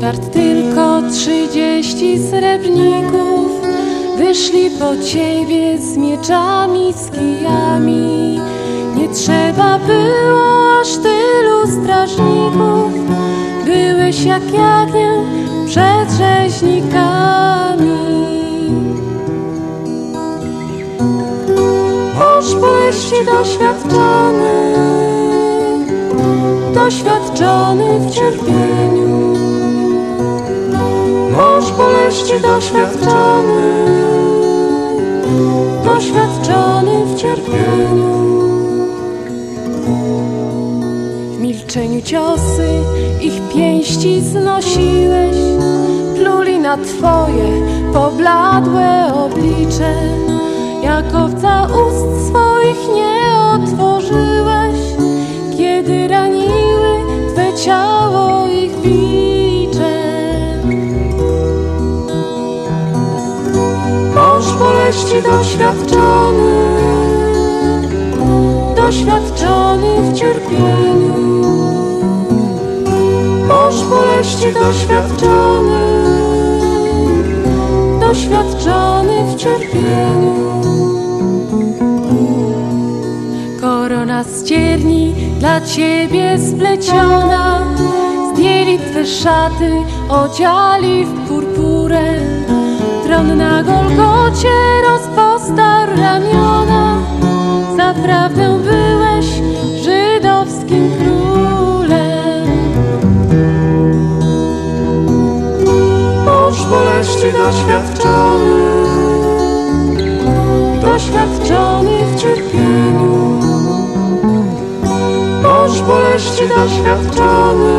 Wart tylko trzydzieści srebrników Wyszli po ciebie z mieczami, z kijami Nie trzeba było aż tylu strażników Byłeś jak jagnię przed rzeźnikami. Mąż boleści doświadczony Doświadczony w cierpieniu. Mąż boleści doświadczony cierpieniu W milczeniu ciosy ich pięści znosiłeś Pluli na twoje pobladłe oblicze. Jak owca ust swoich nie otworzyłeś Kiedy raniły Twe ciało ich bicze. Mąż boleści doświadczony Doświadczony w cierpieniu. Mąż boleści doświadczony Doświadczony w cierpieniu. Korona z cierni dla ciebie spleciona Zdjęli twe szaty, odziali w purpurę. Tron na Golgocie rozpostarł ramiona doświadczony. Doświadczony w cierpieniu. Mąż boleści doświadczony.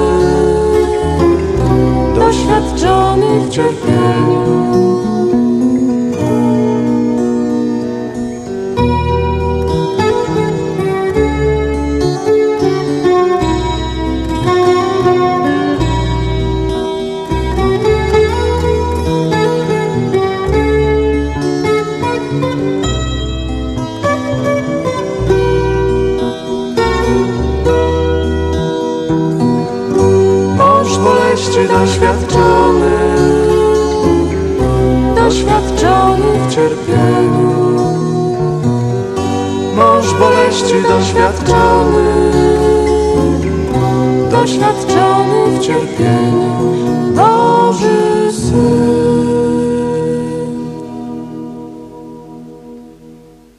Doświadczony w cierpieniu doświadczony Doświadczony w cierpieniu. Mąż boleści doświadczony Doświadczony w cierpieniu